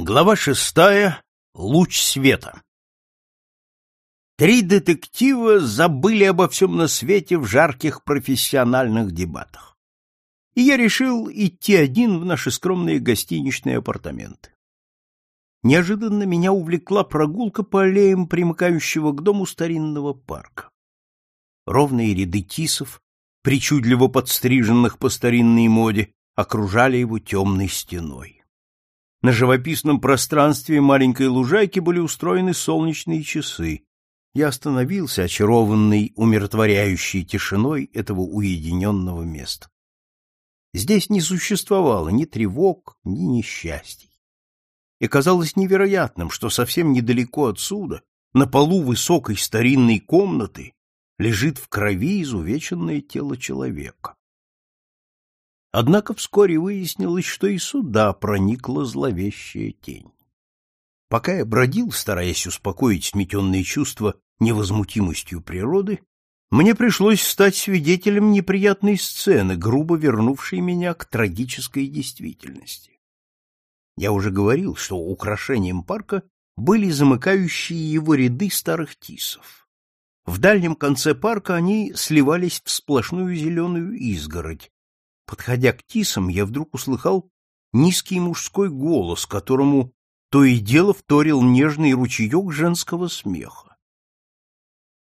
Глава шестая. Луч света. Три детектива забыли обо всем на свете в жарких профессиональных дебатах. И я решил идти один в наши скромные гостиничные апартаменты. Неожиданно меня увлекла прогулка по аллеям примыкающего к дому старинного парка. Ровные ряды тисов, причудливо подстриженных по старинной моде, окружали его темной стеной. На живописном пространстве маленькой лужайки были устроены солнечные часы. Я остановился, очарованный умиротворяющей тишиной этого уединенного места. Здесь не существовало ни тревог, ни несчастий. И казалось невероятным, что совсем недалеко отсюда, на полу высокой старинной комнаты, лежит в крови изувеченное тело человека. Однако вскоре выяснилось, что и сюда проникла зловещая тень. Пока я бродил, стараясь успокоить сметенные чувства невозмутимостью природы, мне пришлось стать свидетелем неприятной сцены, грубо вернувшей меня к трагической действительности. Я уже говорил, что украшением парка были замыкающие его ряды старых тисов. В дальнем конце парка они сливались в сплошную зеленую изгородь, Подходя к тисам, я вдруг услыхал низкий мужской голос, которому то и дело вторил нежный ручеек женского смеха.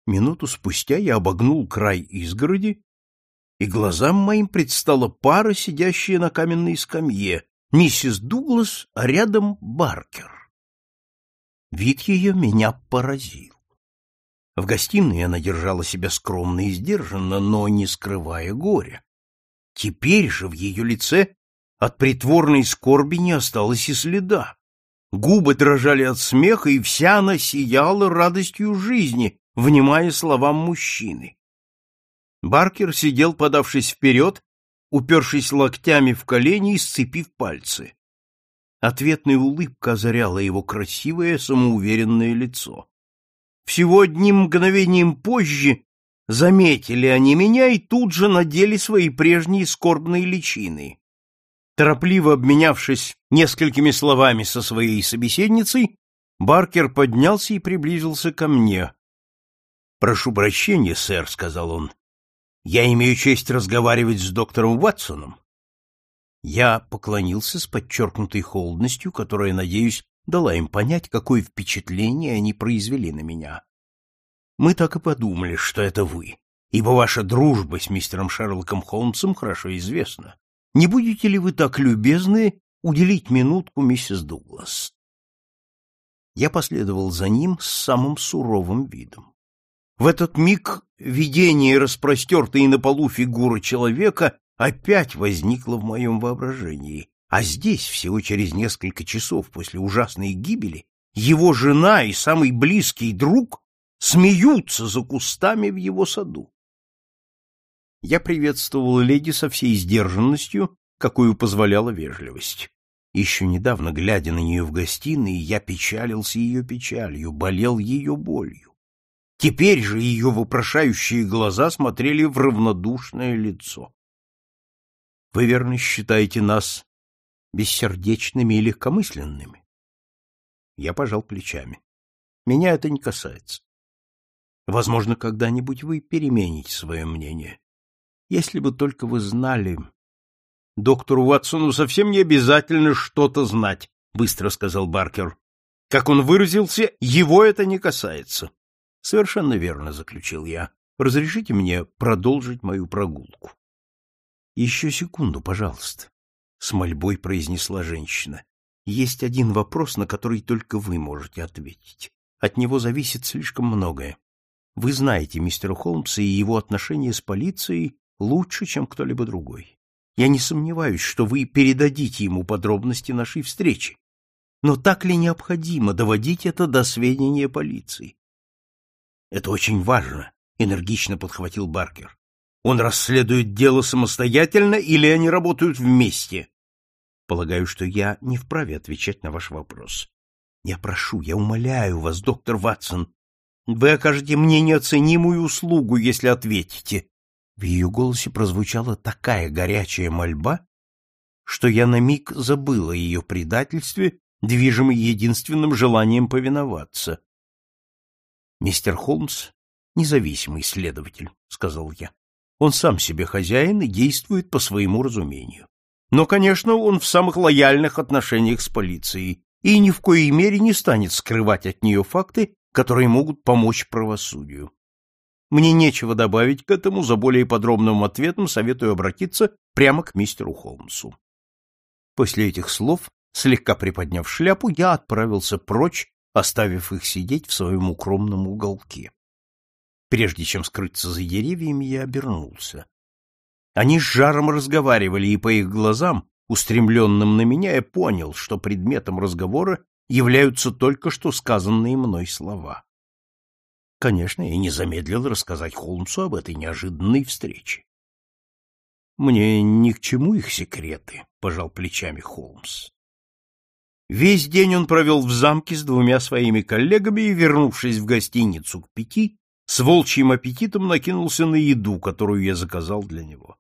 Минуту спустя я обогнул край изгороди, и глазам моим предстала пара, сидящая на каменной скамье, миссис Дуглас, а рядом Баркер. Вид ее меня поразил. В гостиной она держала себя скромно и сдержанно, но не скрывая горя. Теперь же в ее лице от притворной скорби не осталось и следа. Губы дрожали от смеха, и вся она сияла радостью жизни, внимая словам мужчины. Баркер сидел, подавшись вперед, упершись локтями в колени и сцепив пальцы. Ответная улыбка озаряла его красивое, самоуверенное лицо. Всего одним мгновением позже Заметили они меня и тут же надели свои прежние скорбные личины. Торопливо обменявшись несколькими словами со своей собеседницей, Баркер поднялся и приблизился ко мне. «Прошу прощения, сэр», — сказал он. «Я имею честь разговаривать с доктором Ватсоном». Я поклонился с подчеркнутой холодностью, которая, надеюсь, дала им понять, какое впечатление они произвели на меня. Мы так и подумали, что это вы, ибо ваша дружба с мистером Шерлоком Холмсом хорошо известна. Не будете ли вы так любезны уделить минутку миссис Дуглас? Я последовал за ним с самым суровым видом. В этот миг видение распростертой на полу фигуры человека опять возникло в моем воображении, а здесь, всего через несколько часов после ужасной гибели, его жена и самый близкий друг смеются за кустами в его саду. Я приветствовал леди со всей сдержанностью, какую позволяла вежливость. Еще недавно, глядя на нее в гостиной, я печалился ее печалью, болел ее болью. Теперь же ее вопрошающие глаза смотрели в равнодушное лицо. — Вы верно считаете нас бессердечными и легкомысленными? Я пожал плечами. Меня это не касается. Возможно, когда-нибудь вы перемените свое мнение. Если бы только вы знали... Доктору Ватсону совсем не обязательно что-то знать, быстро сказал Баркер. Как он выразился, его это не касается. Совершенно верно, заключил я. Разрешите мне продолжить мою прогулку. Еще секунду, пожалуйста, с мольбой произнесла женщина. Есть один вопрос, на который только вы можете ответить. От него зависит слишком многое. Вы знаете мистера Холмса и его отношения с полицией лучше, чем кто-либо другой. Я не сомневаюсь, что вы передадите ему подробности нашей встречи. Но так ли необходимо доводить это до сведения полиции? Это очень важно, энергично подхватил Баркер. Он расследует дело самостоятельно или они работают вместе? Полагаю, что я не вправе отвечать на ваш вопрос. Я прошу, я умоляю вас, доктор Ватсон, вы окажете мне неоценимую услугу, если ответите. В ее голосе прозвучала такая горячая мольба, что я на миг забыл о ее предательстве, движимый единственным желанием повиноваться. Мистер Холмс — независимый следователь, — сказал я. Он сам себе хозяин и действует по своему разумению. Но, конечно, он в самых лояльных отношениях с полицией и ни в коей мере не станет скрывать от нее факты, которые могут помочь правосудию. Мне нечего добавить к этому, за более подробным ответом советую обратиться прямо к мистеру Холмсу. После этих слов, слегка приподняв шляпу, я отправился прочь, оставив их сидеть в своем укромном уголке. Прежде чем скрыться за деревьями, я обернулся. Они с жаром разговаривали, и по их глазам, устремленным на меня, я понял, что предметом разговора являются только что сказанные мной слова. Конечно, я не замедлил рассказать Холмсу об этой неожиданной встрече. Мне ни к чему их секреты, пожал плечами Холмс. Весь день он провел в замке с двумя своими коллегами и, вернувшись в гостиницу к пяти, с волчьим аппетитом накинулся на еду, которую я заказал для него.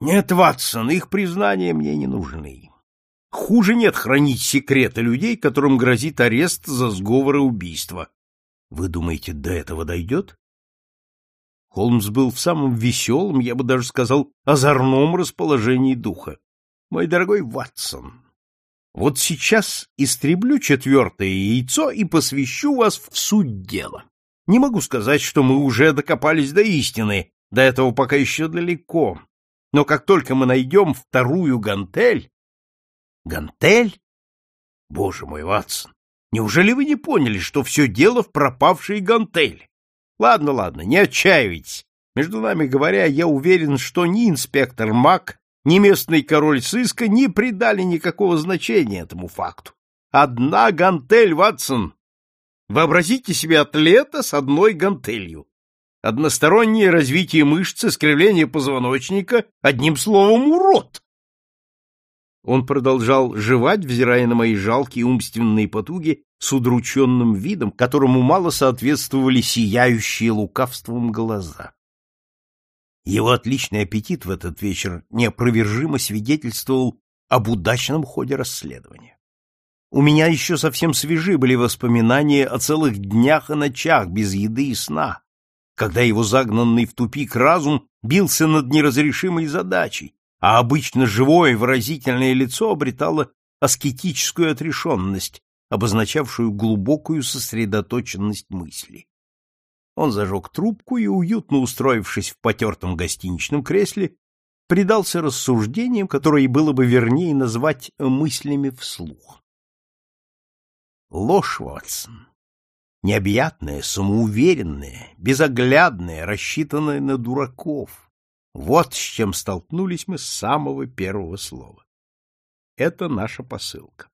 Нет, Ватсон, их признания мне не нужны. Хуже нет хранить секреты людей, которым грозит арест за сговор и убийство. Вы думаете, до этого дойдет? Холмс был в самом веселом, я бы даже сказал, озорном расположении духа. Мой дорогой Ватсон, вот сейчас истреблю четвертое яйцо и посвящу вас в суть дела. Не могу сказать, что мы уже докопались до истины, до этого пока еще далеко. Но как только мы найдем вторую гантель, Гантель? Боже мой, Ватсон, неужели вы не поняли, что все дело в пропавшей гантели? Ладно, ладно, не отчаивайтесь. Между нами говоря, я уверен, что ни инспектор Мак, ни местный король сыска не придали никакого значения этому факту. Одна гантель, Ватсон. Вообразите себе атлета с одной гантелью. Одностороннее развитие мышц, искривление позвоночника, одним словом, урод. Он продолжал жевать, взирая на мои жалкие умственные потуги с удрученным видом, которому мало соответствовали сияющие лукавством глаза. Его отличный аппетит в этот вечер неопровержимо свидетельствовал об удачном ходе расследования. У меня еще совсем свежи были воспоминания о целых днях и ночах без еды и сна, когда его загнанный в тупик разум бился над неразрешимой задачей, а обычно живое выразительное лицо обретало аскетическую отрешенность, обозначавшую глубокую сосредоточенность мысли. Он зажег трубку и, уютно устроившись в потертом гостиничном кресле, предался рассуждениям, которые было бы вернее назвать мыслями вслух. Ложь, Ватсон, необъятная, самоуверенная, безоглядная, рассчитанная на дураков, вот с чем столкнулись мы с самого первого слова. Это наша посылка.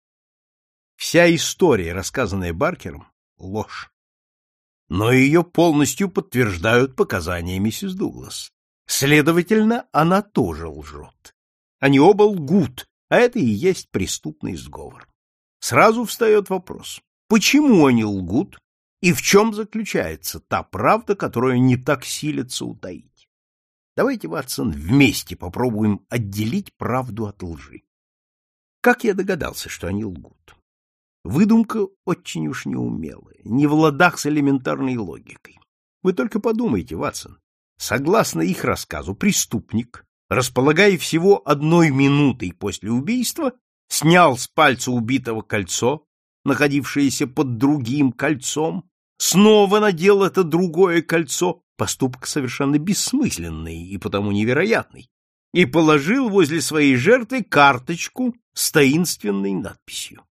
Вся история, рассказанная Баркером, — ложь. Но ее полностью подтверждают показания миссис Дуглас. Следовательно, она тоже лжет. Они оба лгут, а это и есть преступный сговор. Сразу встает вопрос, почему они лгут и в чем заключается та правда, которую они так силятся утаить? Давайте, Ватсон, вместе попробуем отделить правду от лжи. Как я догадался, что они лгут? Выдумка очень уж неумелая, не в ладах с элементарной логикой. Вы только подумайте, Ватсон. Согласно их рассказу, преступник, располагая всего одной минутой после убийства, снял с пальца убитого кольцо, находившееся под другим кольцом, снова надел это другое кольцо поступок совершенно бессмысленный и потому невероятный, и положил возле своей жертвы карточку с таинственной надписью.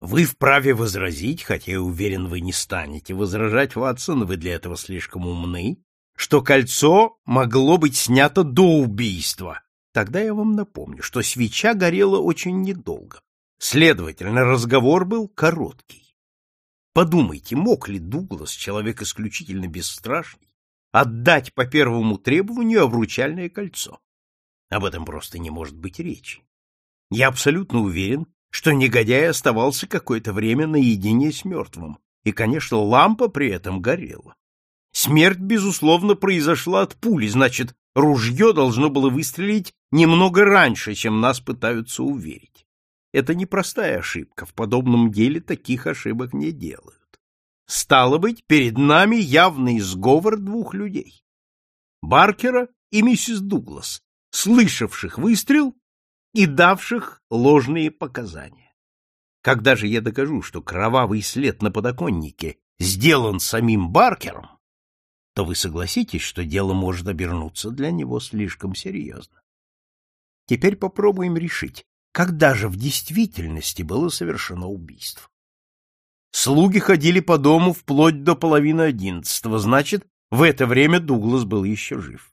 Вы вправе возразить, хотя я уверен, вы не станете возражать, Ватсон, вы для этого слишком умны, что кольцо могло быть снято до убийства. Тогда я вам напомню, что свеча горела очень недолго. Следовательно, разговор был короткий. Подумайте, мог ли Дуглас, человек исключительно бесстрашный, отдать по первому требованию обручальное кольцо. Об этом просто не может быть речи. Я абсолютно уверен, что негодяй оставался какое-то время наедине с мертвым, и, конечно, лампа при этом горела. Смерть, безусловно, произошла от пули, значит, ружье должно было выстрелить немного раньше, чем нас пытаются уверить. Это непростая ошибка, в подобном деле таких ошибок не делают. Стало быть, перед нами явный сговор двух людей. Баркера и миссис Дуглас, слышавших выстрел и давших ложные показания. Когда же я докажу, что кровавый след на подоконнике сделан самим Баркером, то вы согласитесь, что дело может обернуться для него слишком серьезно. Теперь попробуем решить, когда же в действительности было совершено убийство. Слуги ходили по дому вплоть до половины одиннадцатого, значит, в это время Дуглас был еще жив.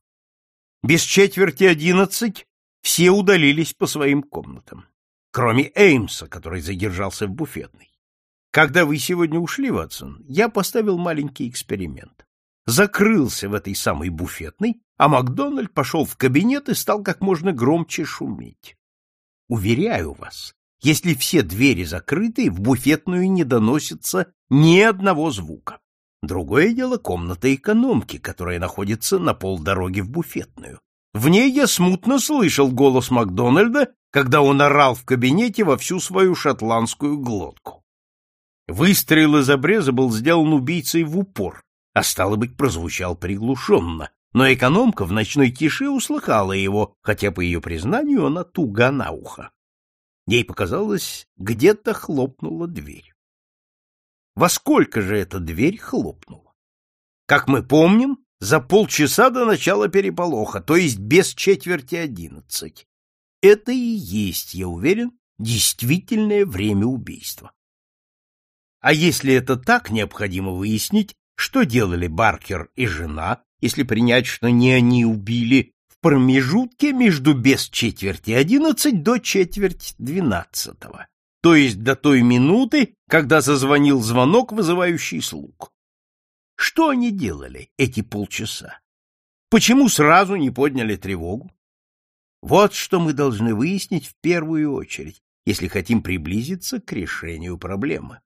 Без четверти одиннадцать все удалились по своим комнатам, кроме Эймса, который задержался в буфетной. Когда вы сегодня ушли, Ватсон, я поставил маленький эксперимент. Закрылся в этой самой буфетной, а Макдональд пошел в кабинет и стал как можно громче шуметь. Уверяю вас, если все двери закрыты, в буфетную не доносится ни одного звука. Другое дело комната экономки, которая находится на полдороги в буфетную. В ней я смутно слышал голос Макдональда, когда он орал в кабинете во всю свою шотландскую глотку. Выстрел из обреза был сделан убийцей в упор, а стало быть, прозвучал приглушенно, но экономка в ночной тиши услыхала его, хотя, по ее признанию, она туга на ухо. Ей показалось, где-то хлопнула дверь. Во сколько же эта дверь хлопнула? Как мы помним, за полчаса до начала переполоха, то есть без четверти одиннадцать. Это и есть, я уверен, действительное время убийства. А если это так, необходимо выяснить, что делали Баркер и жена, если принять, что не они убили, в промежутке между без четверти одиннадцать до четверть двенадцатого, то есть до той минуты, когда зазвонил звонок, вызывающий слуг. Что они делали эти полчаса? Почему сразу не подняли тревогу? Вот что мы должны выяснить в первую очередь, если хотим приблизиться к решению проблемы.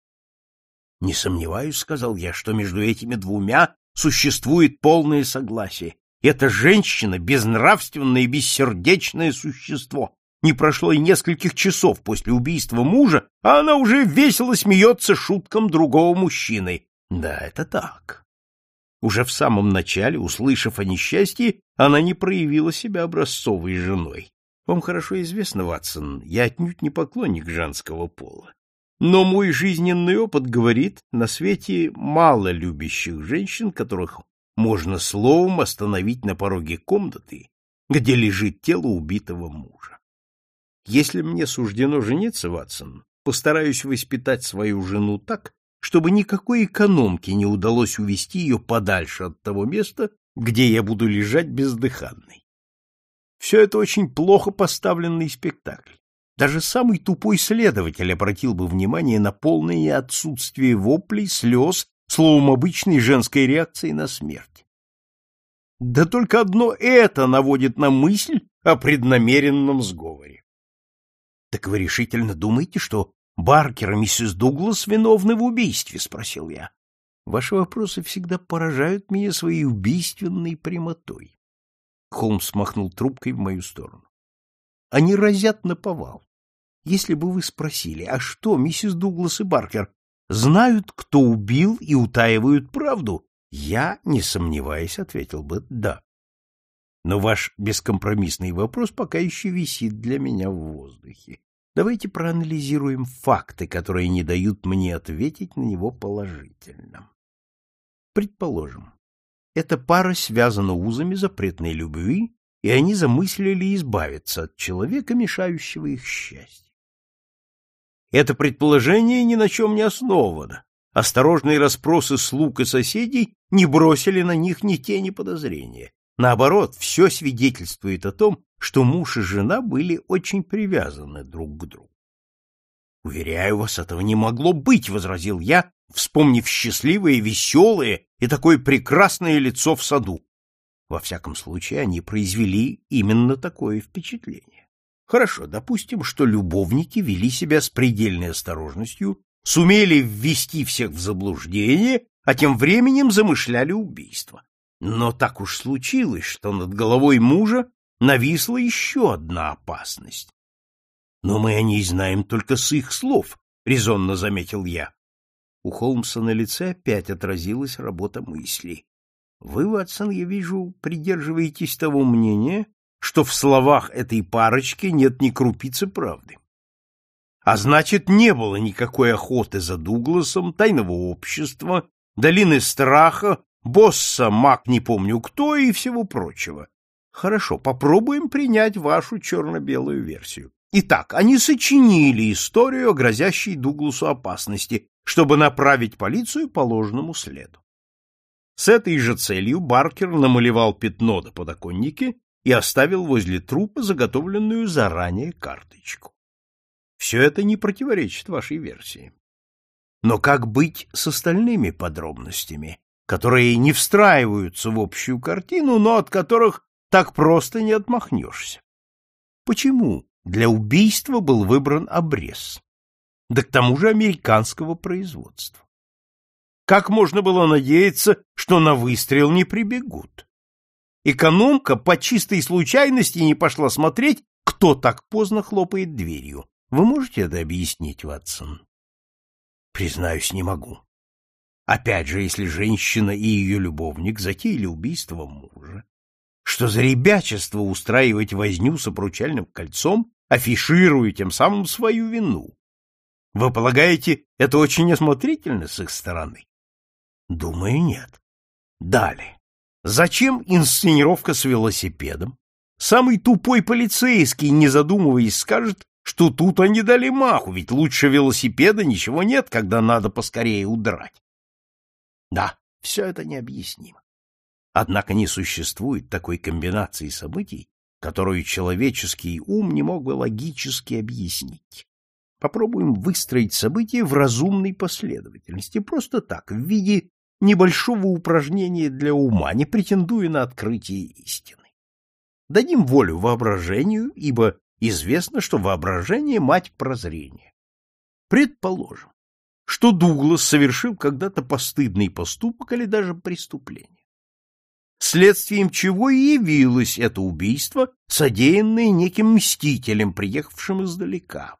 — Не сомневаюсь, — сказал я, — что между этими двумя существует полное согласие. Эта женщина — безнравственное и бессердечное существо. Не прошло и нескольких часов после убийства мужа, а она уже весело смеется шуткам другого мужчины. Да, это так. Уже в самом начале, услышав о несчастье, она не проявила себя образцовой женой. Вам хорошо известно, Ватсон, я отнюдь не поклонник женского пола. Но мой жизненный опыт говорит, на свете мало любящих женщин, которых можно словом остановить на пороге комнаты, где лежит тело убитого мужа. Если мне суждено жениться, Ватсон, постараюсь воспитать свою жену так, чтобы никакой экономке не удалось увести ее подальше от того места, где я буду лежать бездыханный. Все это очень плохо поставленный спектакль. Даже самый тупой следователь обратил бы внимание на полное отсутствие воплей, слез, словом, обычной женской реакции на смерть. Да только одно это наводит на мысль о преднамеренном сговоре. — Так вы решительно думаете, что Баркер и миссис Дуглас виновны в убийстве? — спросил я. — Ваши вопросы всегда поражают меня своей убийственной прямотой. Холмс махнул трубкой в мою сторону. Они разят на повал. Если бы вы спросили, а что, миссис Дуглас и Баркер знают, кто убил и утаивают правду, я, не сомневаясь, ответил бы «да». Но ваш бескомпромиссный вопрос пока еще висит для меня в воздухе. Давайте проанализируем факты, которые не дают мне ответить на него положительно. Предположим, эта пара связана узами запретной любви, и они замыслили избавиться от человека, мешающего их счастью. Это предположение ни на чем не основано. Осторожные расспросы слуг и соседей не бросили на них ни тени подозрения. Наоборот, все свидетельствует о том, что муж и жена были очень привязаны друг к другу. «Уверяю вас, этого не могло быть», — возразил я, вспомнив счастливое, веселое и такое прекрасное лицо в саду. Во всяком случае, они произвели именно такое впечатление. Хорошо, допустим, что любовники вели себя с предельной осторожностью, сумели ввести всех в заблуждение, а тем временем замышляли убийство. Но так уж случилось, что над головой мужа нависла еще одна опасность. Но мы о ней знаем только с их слов, — резонно заметил я. У Холмса на лице опять отразилась работа мысли. Вы, Ватсон, я вижу, придерживаетесь того мнения, что в словах этой парочки нет ни крупицы правды. А значит, не было никакой охоты за Дугласом, тайного общества, долины страха, босса, маг не помню кто и всего прочего. Хорошо, попробуем принять вашу черно-белую версию. Итак, они сочинили историю о грозящей Дугласу опасности, чтобы направить полицию по ложному следу. С этой же целью Баркер намалевал пятно на подоконнике и оставил возле трупа заготовленную заранее карточку. Все это не противоречит вашей версии. Но как быть с остальными подробностями, которые не встраиваются в общую картину, но от которых так просто не отмахнешься? Почему для убийства был выбран обрез? Да к тому же американского производства. Как можно было надеяться, что на выстрел не прибегут? Экономка по чистой случайности не пошла смотреть, кто так поздно хлопает дверью. Вы можете это объяснить, Ватсон? Признаюсь, не могу. Опять же, если женщина и ее любовник затеяли убийство мужа, что за ребячество устраивать возню с обручальным кольцом, афишируя тем самым свою вину? Вы полагаете, это очень осмотрительно с их стороны? Думаю, нет. Далее. Зачем инсценировка с велосипедом? Самый тупой полицейский, не задумываясь, скажет, что тут они дали маху, ведь лучше велосипеда ничего нет, когда надо поскорее удрать. Да, все это необъяснимо. Однако не существует такой комбинации событий, которую человеческий ум не мог бы логически объяснить. Попробуем выстроить события в разумной последовательности, просто так, в виде небольшого упражнения для ума, не претендуя на открытие истины. Дадим волю воображению, ибо известно, что воображение — мать прозрения. Предположим, что Дуглас совершил когда-то постыдный поступок или даже преступление. Следствием чего и явилось это убийство, содеянное неким мстителем, приехавшим издалека.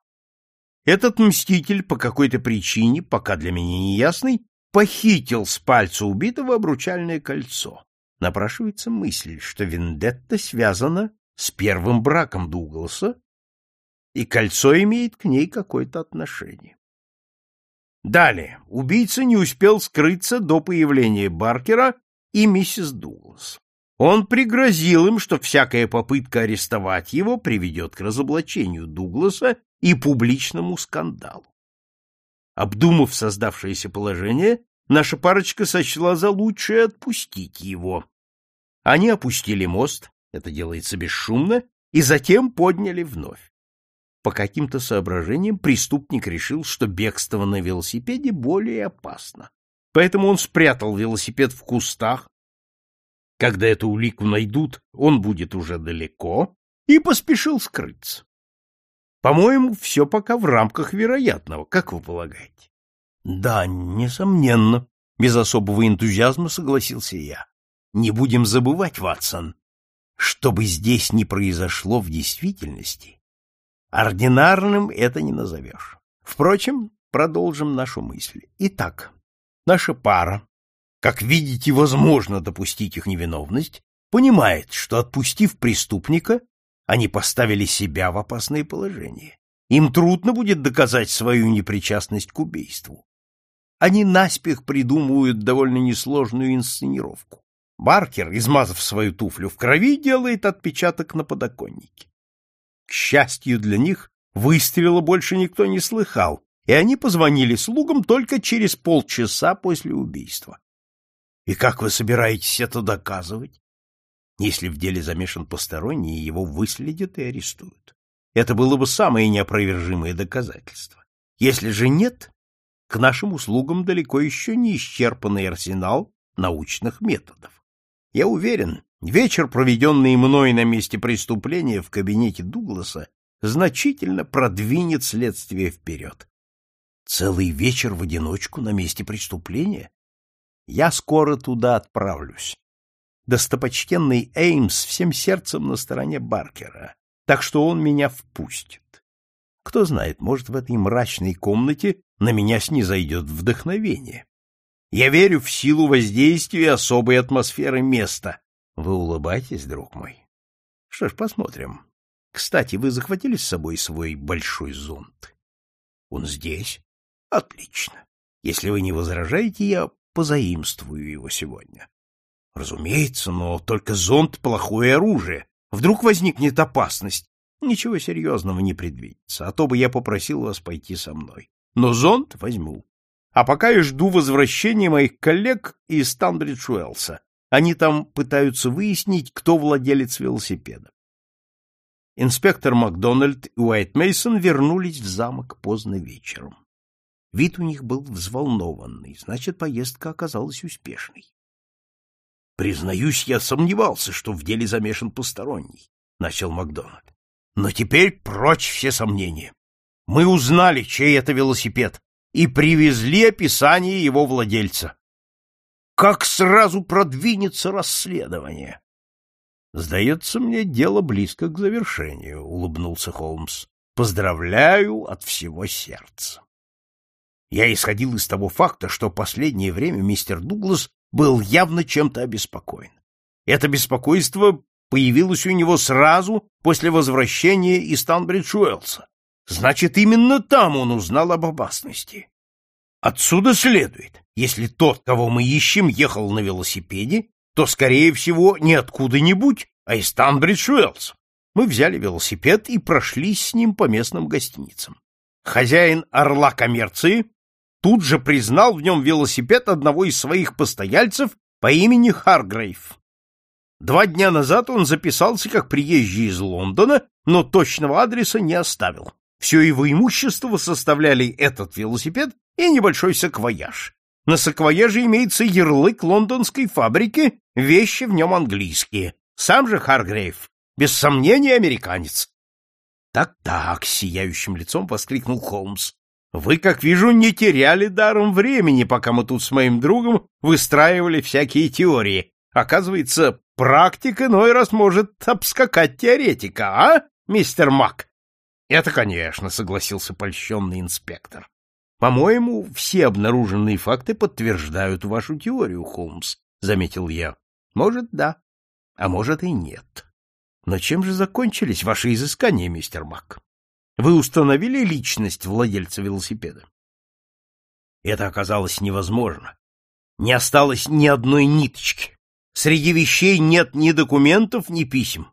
Этот мститель по какой-то причине, пока для меня не ясной, похитил с пальца убитого обручальное кольцо. Напрашивается мысль, что вендетта связана с первым браком Дугласа, и кольцо имеет к ней какое-то отношение. Далее, убийца не успел скрыться до появления Баркера и миссис Дуглас. Он пригрозил им, что всякая попытка арестовать его приведет к разоблачению Дугласа и публичному скандалу. Обдумав создавшееся положение, наша парочка сочла за лучшее отпустить его. Они опустили мост, это делается бесшумно, и затем подняли вновь. По каким-то соображениям преступник решил, что бегство на велосипеде более опасно. Поэтому он спрятал велосипед в кустах. Когда эту улику найдут, он будет уже далеко, и поспешил скрыться. По-моему, все пока в рамках вероятного, как вы полагаете? Да, несомненно, без особого энтузиазма согласился я. Не будем забывать, Ватсон, что бы здесь ни произошло в действительности, ординарным это не назовешь. Впрочем, продолжим нашу мысль. Итак, наша пара, как видите, возможно допустить их невиновность, понимает, что, отпустив преступника, они поставили себя в опасное положение. Им трудно будет доказать свою непричастность к убийству. Они наспех придумывают довольно несложную инсценировку. Баркер, измазав свою туфлю в крови, делает отпечаток на подоконнике. К счастью для них, выстрела больше никто не слыхал, и они позвонили слугам только через полчаса после убийства. И как вы собираетесь это доказывать? Если в деле замешан посторонний, его выследят и арестуют. Это было бы самое неопровержимое доказательство. Если же нет, к нашим услугам далеко еще не исчерпанный арсенал научных методов. Я уверен, вечер, проведенный мной на месте преступления в кабинете Дугласа, значительно продвинет следствие вперед. Целый вечер в одиночку на месте преступления? Я скоро туда отправлюсь достопочтенный Эймс всем сердцем на стороне Баркера, так что он меня впустит. Кто знает, может, в этой мрачной комнате на меня снизойдет вдохновение. Я верю в силу воздействия особой атмосферы места. Вы улыбаетесь, друг мой? Что ж, посмотрим. Кстати, вы захватили с собой свой большой зонт? Он здесь? Отлично. Если вы не возражаете, я позаимствую его сегодня. Разумеется, но только зонт — плохое оружие. Вдруг возникнет опасность. Ничего серьезного не предвидится, а то бы я попросил вас пойти со мной. Но зонт возьму. А пока я жду возвращения моих коллег из Танбридж-Уэллса. Они там пытаются выяснить, кто владелец велосипеда. Инспектор Макдональд и Уайт Мейсон вернулись в замок поздно вечером. Вид у них был взволнованный, значит, поездка оказалась успешной. Признаюсь, я сомневался, что в деле замешан посторонний, начал Макдональд. Но теперь прочь все сомнения. Мы узнали, чей это велосипед, и привезли описание его владельца. Как сразу продвинется расследование? Сдается мне, дело близко к завершению, улыбнулся Холмс. Поздравляю от всего сердца. Я исходил из того факта, что последнее время мистер Дуглас был явно чем-то обеспокоен. Это беспокойство появилось у него сразу после возвращения из Танбридж-Уэллса. Значит, именно там он узнал об опасности. Отсюда следует, если тот, кого мы ищем, ехал на велосипеде, то, скорее всего, не откуда-нибудь, а из Танбридж-Уэллса. Мы взяли велосипед и прошлись с ним по местным гостиницам. Хозяин «Орла коммерции» тут же признал в нем велосипед одного из своих постояльцев по имени Харгрейв. Два дня назад он записался как приезжий из Лондона, но точного адреса не оставил. Все его имущество составляли этот велосипед и небольшой саквояж. На саквояже имеется ярлык лондонской фабрики, вещи в нем английские. Сам же Харгрейв, без сомнения, американец. «Так-так», — сияющим лицом воскликнул Холмс. Вы, как вижу, не теряли даром времени, пока мы тут с моим другом выстраивали всякие теории. Оказывается, практика иной раз может обскакать теоретика, а, мистер Мак? Это, конечно, согласился польщенный инспектор. По-моему, все обнаруженные факты подтверждают вашу теорию, Холмс, заметил я. Может, да, а может и нет. Но чем же закончились ваши изыскания, мистер Мак? Вы установили личность владельца велосипеда? Это оказалось невозможно. Не осталось ни одной ниточки. Среди вещей нет ни документов, ни писем.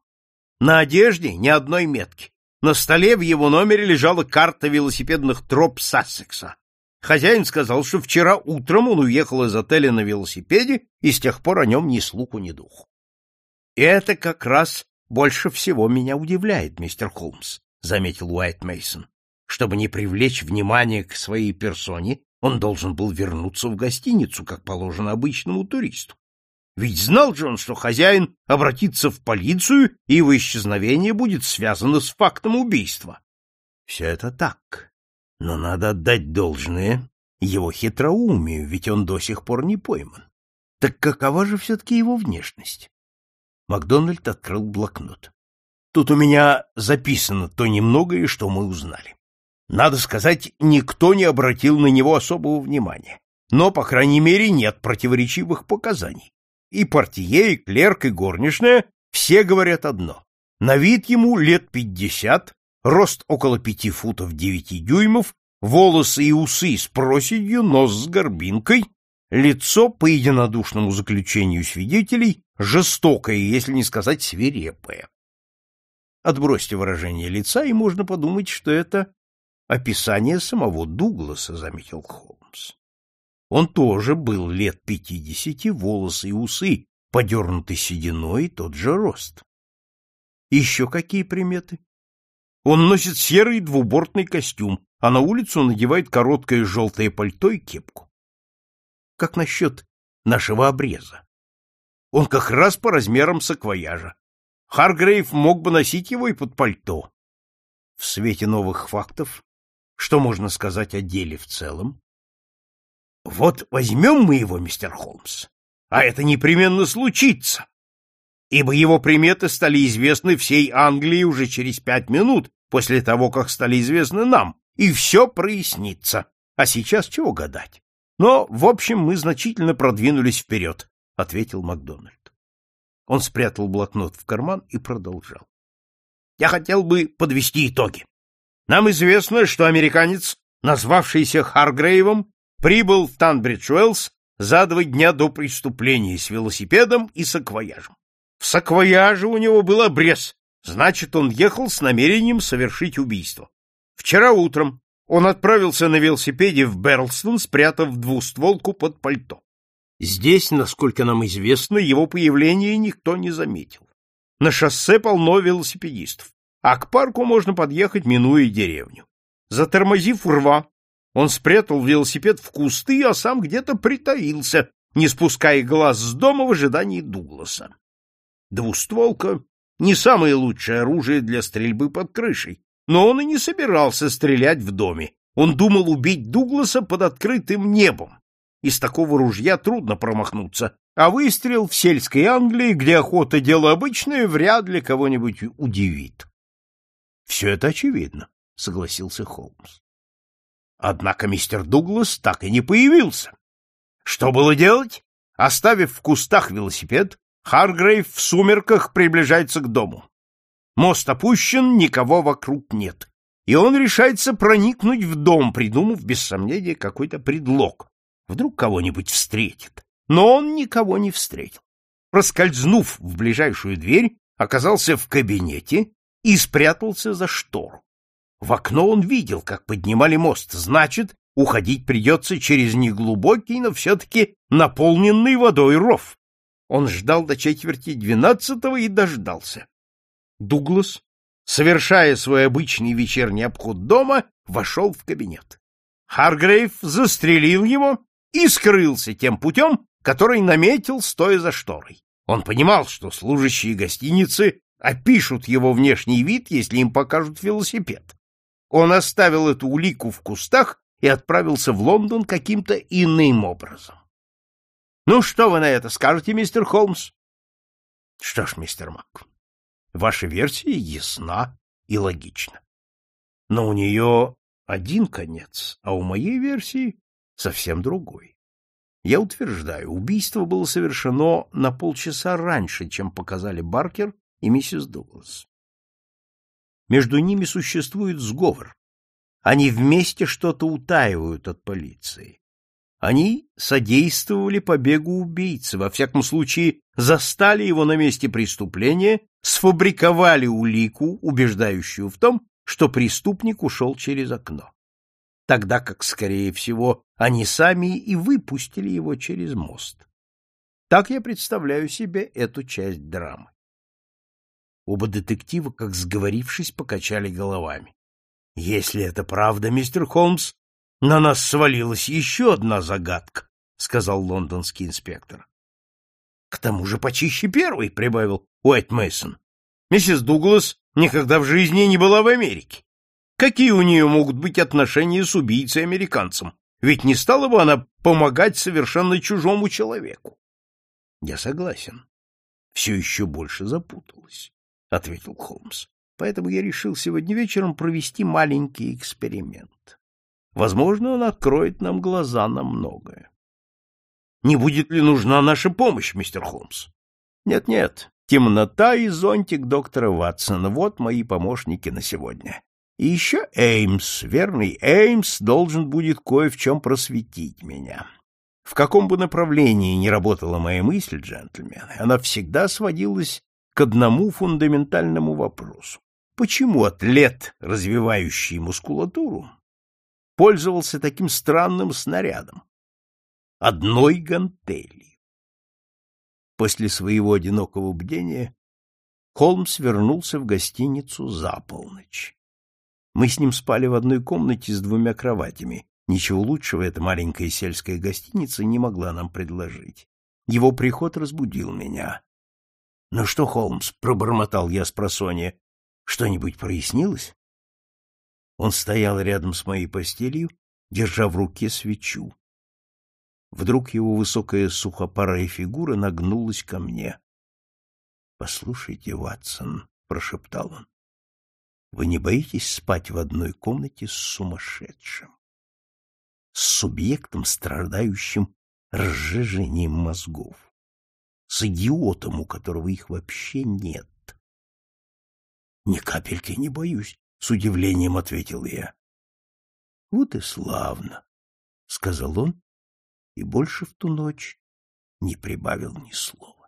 На одежде ни одной метки. На столе в его номере лежала карта велосипедных троп Сассекса. Хозяин сказал, что вчера утром он уехал из отеля на велосипеде, и с тех пор о нем ни слуху, ни духу. Это как раз больше всего меня удивляет, мистер Холмс заметил Уайт Мейсон. Чтобы не привлечь внимание к своей персоне, он должен был вернуться в гостиницу, как положено обычному туристу. Ведь знал же он, что хозяин обратится в полицию, и его исчезновение будет связано с фактом убийства. Все это так, но надо отдать должное его хитроумию, ведь он до сих пор не пойман. Так какова же все-таки его внешность? Макдональд открыл блокнот. Тут у меня записано то немногое, что мы узнали. Надо сказать, никто не обратил на него особого внимания. Но, по крайней мере, нет противоречивых показаний. И портье, и клерк, и горничная все говорят одно. На вид ему лет пятьдесят, рост около пяти футов девяти дюймов, волосы и усы с проседью, нос с горбинкой, лицо, по единодушному заключению свидетелей, жестокое, если не сказать свирепое. Отбросьте выражение лица, и можно подумать, что это описание самого Дугласа, — заметил Холмс. Он тоже был лет пятидесяти, волосы и усы подернуты сединой, тот же рост. Еще какие приметы? Он носит серый двубортный костюм, а на улицу надевает короткое желтое пальто и кепку. Как насчет нашего обреза? Он как раз по размерам саквояжа. Харгрейв мог бы носить его и под пальто. В свете новых фактов, что можно сказать о деле в целом? Вот возьмем мы его, мистер Холмс, а это непременно случится, ибо его приметы стали известны всей Англии уже через пять минут после того, как стали известны нам, и все прояснится. А сейчас чего гадать? Но, в общем, мы значительно продвинулись вперед, — ответил Макдональд. Он спрятал блокнот в карман и продолжал. Я хотел бы подвести итоги. Нам известно, что американец, назвавшийся Харгрейвом, прибыл в Танбридж-Уэллс за два дня до преступления с велосипедом и саквояжем. В саквояже у него был обрез, значит, он ехал с намерением совершить убийство. Вчера утром он отправился на велосипеде в Берлстон, спрятав двустволку под пальто. Здесь, насколько нам известно, его появление никто не заметил. На шоссе полно велосипедистов, а к парку можно подъехать, минуя деревню. Затормозив рва, он спрятал велосипед в кусты, а сам где-то притаился, не спуская глаз с дома в ожидании Дугласа. Двустволка — не самое лучшее оружие для стрельбы под крышей, но он и не собирался стрелять в доме. Он думал убить Дугласа под открытым небом. Из такого ружья трудно промахнуться, а выстрел в сельской Англии, где охота дело обычное, вряд ли кого-нибудь удивит. — Все это очевидно, — согласился Холмс. Однако мистер Дуглас так и не появился. Что было делать? Оставив в кустах велосипед, Харгрейв в сумерках приближается к дому. Мост опущен, никого вокруг нет. И он решается проникнуть в дом, придумав, без сомнения, какой-то предлог. Вдруг кого-нибудь встретит. Но он никого не встретил. Проскользнув в ближайшую дверь, оказался в кабинете и спрятался за штору. В окно он видел, как поднимали мост, значит, уходить придется через неглубокий, но все-таки наполненный водой ров. Он ждал до четверти двенадцатого и дождался. Дуглас, совершая свой обычный вечерний обход дома, вошел в кабинет. Харгрейв застрелил его и скрылся тем путем, который наметил, стоя за шторой. Он понимал, что служащие гостиницы опишут его внешний вид, если им покажут велосипед. Он оставил эту улику в кустах и отправился в Лондон каким-то иным образом. Ну, что вы на это скажете, мистер Холмс? Что ж, мистер Мак, ваша версия ясна и логична. Но у нее один конец, а у моей версии совсем другой. Я утверждаю, убийство было совершено на полчаса раньше, чем показали Баркер и миссис Дуглас. Между ними существует сговор. Они вместе что-то утаивают от полиции. Они содействовали побегу убийцы, во всяком случае застали его на месте преступления, сфабриковали улику, убеждающую в том, что преступник ушел через окно. Тогда как, скорее всего, они сами и выпустили его через мост. Так я представляю себе эту часть драмы. Оба детектива, как сговорившись, покачали головами. — Если это правда, мистер Холмс, на нас свалилась еще одна загадка, — сказал лондонский инспектор. — К тому же почище первый, — прибавил Уайт Мейсон. Миссис Дуглас никогда в жизни не была в Америке. Какие у нее могут быть отношения с убийцей-американцем? Ведь не стала бы она помогать совершенно чужому человеку. — Я согласен. Все еще больше запуталась. — ответил Холмс. — Поэтому я решил сегодня вечером провести маленький эксперимент. Возможно, он откроет нам глаза на многое. — Не будет ли нужна наша помощь, мистер Холмс? Нет, — Нет-нет, темнота и зонтик доктора Ватсона — вот мои помощники на сегодня. И еще Эймс, верный Эймс, должен будет кое в чем просветить меня. В каком бы направлении ни работала моя мысль, джентльмены, она всегда сводилась к одному фундаментальному вопросу. Почему атлет, развивающий мускулатуру, пользовался таким странным снарядом? Одной гантели. После своего одинокого бдения Холмс вернулся в гостиницу за полночь. Мы с ним спали в одной комнате с двумя кроватями. Ничего лучшего эта маленькая сельская гостиница не могла нам предложить. Его приход разбудил меня. — Ну что, Холмс, — пробормотал я с просонья, — что-нибудь прояснилось? Он стоял рядом с моей постелью, держа в руке свечу. Вдруг его высокая сухопарая фигура нагнулась ко мне. — Послушайте, Ватсон, — прошептал он, Вы не боитесь спать в одной комнате с сумасшедшим? С субъектом, страдающим разжижением мозгов? С идиотом, у которого их вообще нет? Ни капельки не боюсь, с удивлением ответил я. Вот и славно, сказал он и больше в ту ночь не прибавил ни слова.